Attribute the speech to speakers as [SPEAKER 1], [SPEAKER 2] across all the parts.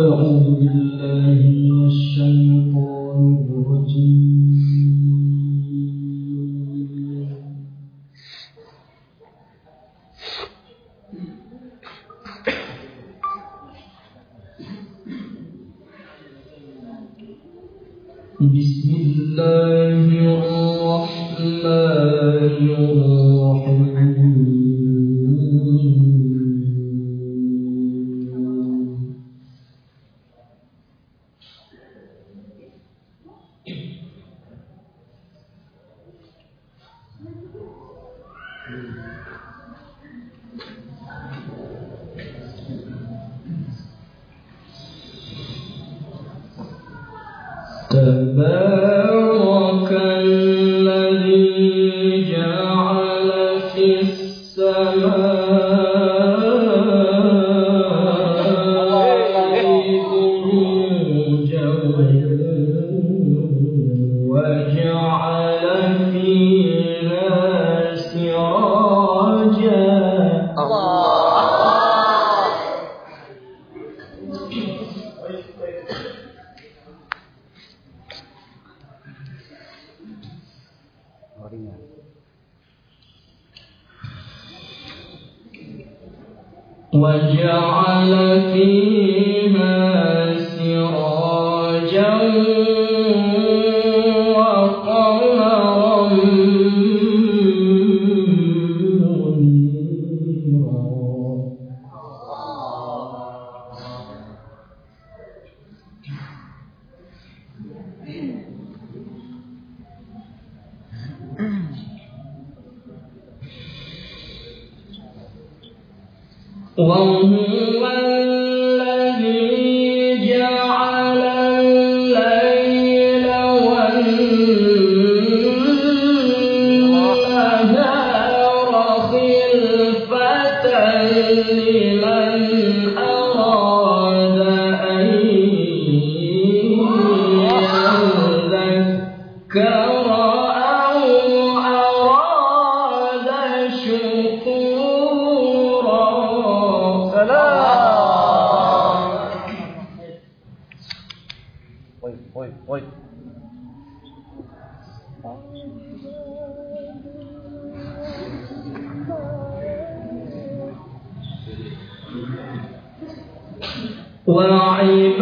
[SPEAKER 1] أعوذ بالله الرجيم بسم الله الرحمن الرحيم. تبارك الذي جعل في السماء بروجا وجعل فيها سراجا
[SPEAKER 2] Oh, ringan.
[SPEAKER 1] وجعل فيها سراجا وهو الذي جعل الليل والنهار خلفة لمن أراد أن يذكر وعباد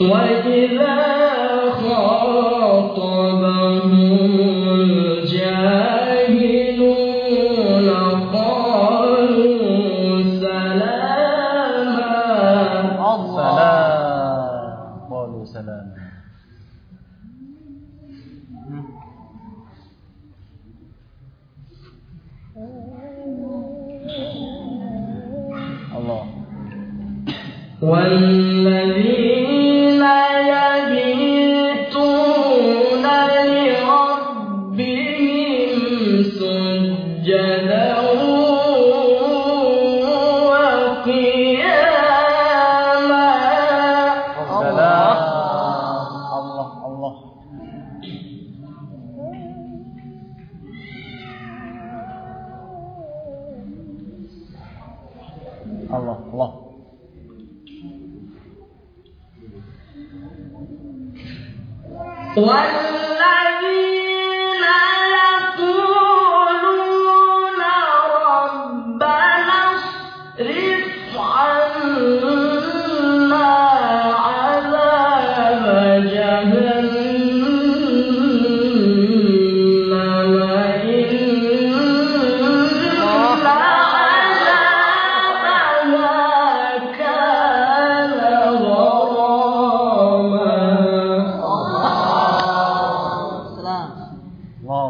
[SPEAKER 1] وإذا
[SPEAKER 2] Salam. Qalu salam. Allah.
[SPEAKER 1] والذين What.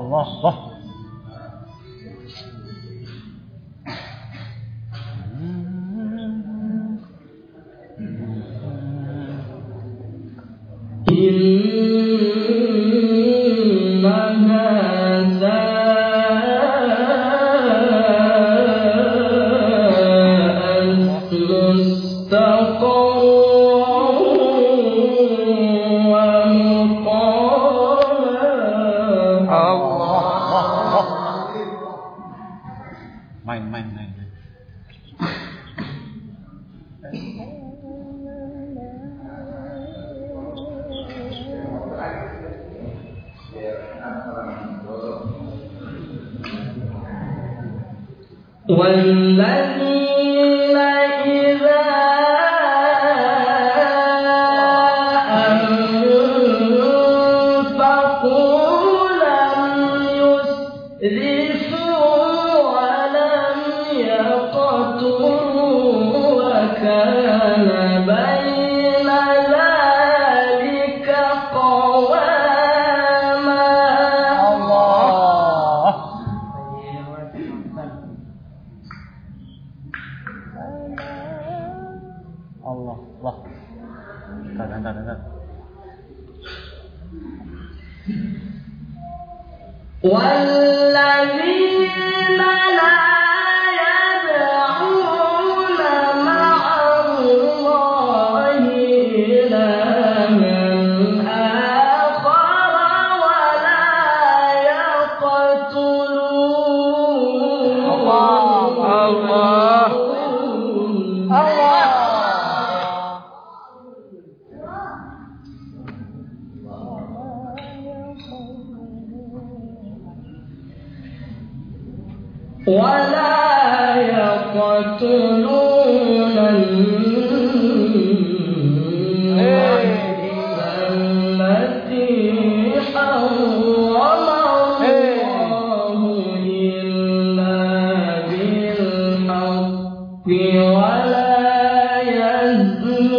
[SPEAKER 1] 走好。
[SPEAKER 2] Main, main, main.
[SPEAKER 1] والذين الله. الله. تعال تعال
[SPEAKER 2] تعال والذي
[SPEAKER 1] ولا يقتلون النفس التي حرم الله إلا بالحق ولا يزنون